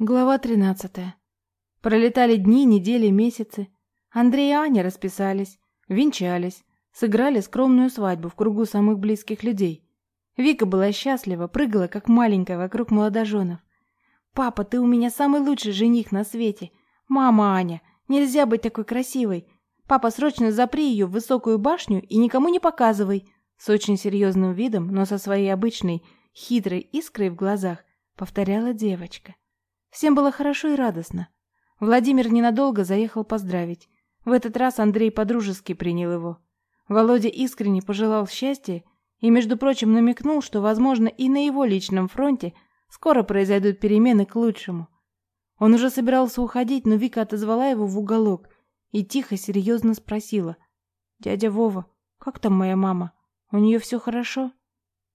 Глава 13. Пролетали дни, недели, месяцы. Андрей и Аня расписались, венчались, сыграли скромную свадьбу в кругу самых близких людей. Вика была счастлива, прыгала как маленькая вокруг молодоженов. Папа, ты у меня самый лучший жених на свете. Мама, Аня, нельзя быть такой красивой. Папа, срочно запри ее в высокую башню и никому не показывай. С очень серьезным видом, но со своей обычной хитрой искрой в глазах повторяла девочка. Всем было хорошо и радостно. Владимир ненадолго заехал поздравить. В этот раз Андрей подружески принял его. Володя искренне пожелал счастья и, между прочим, намекнул, что, возможно, и на его личном фронте скоро произойдут перемены к лучшему. Он уже собирался уходить, но Вика отозвала его в уголок и тихо, серьезно спросила. «Дядя Вова, как там моя мама? У нее все хорошо?»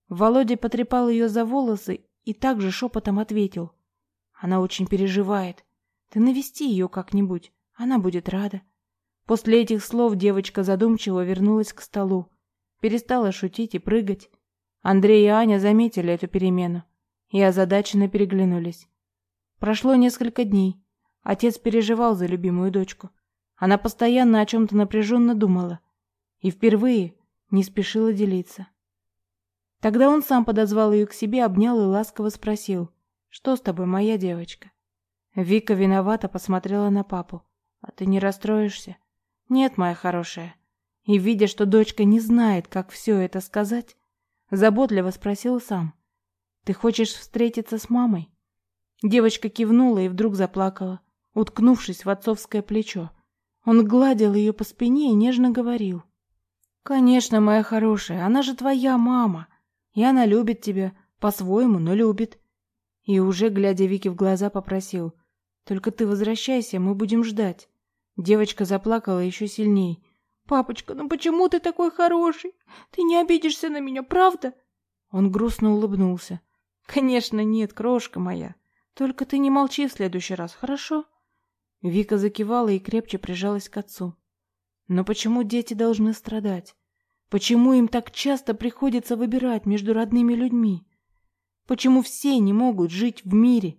Володя потрепал ее за волосы и также шепотом ответил. Она очень переживает. Ты навести ее как-нибудь, она будет рада. После этих слов девочка задумчиво вернулась к столу, перестала шутить и прыгать. Андрей и Аня заметили эту перемену и озадаченно переглянулись. Прошло несколько дней. Отец переживал за любимую дочку. Она постоянно о чем-то напряженно думала и впервые не спешила делиться. Тогда он сам подозвал ее к себе, обнял и ласково спросил — что с тобой, моя девочка? Вика виновато посмотрела на папу. А ты не расстроишься? Нет, моя хорошая. И видя, что дочка не знает, как все это сказать, заботливо спросил сам: "Ты хочешь встретиться с мамой?" Девочка кивнула и вдруг заплакала, уткнувшись в отцовское плечо. Он гладил ее по спине и нежно говорил: "Конечно, моя хорошая, она же твоя мама, и она любит тебя по-своему, но любит. И уже, глядя Вике в глаза, попросил. «Только ты возвращайся, мы будем ждать». Девочка заплакала еще сильней. «Папочка, ну почему ты такой хороший? Ты не обидишься на меня, правда?» Он грустно улыбнулся. «Конечно нет, крошка моя. Только ты не молчи в следующий раз, хорошо?» Вика закивала и крепче прижалась к отцу. «Но почему дети должны страдать? Почему им так часто приходится выбирать между родными людьми?» Почему все не могут жить в мире?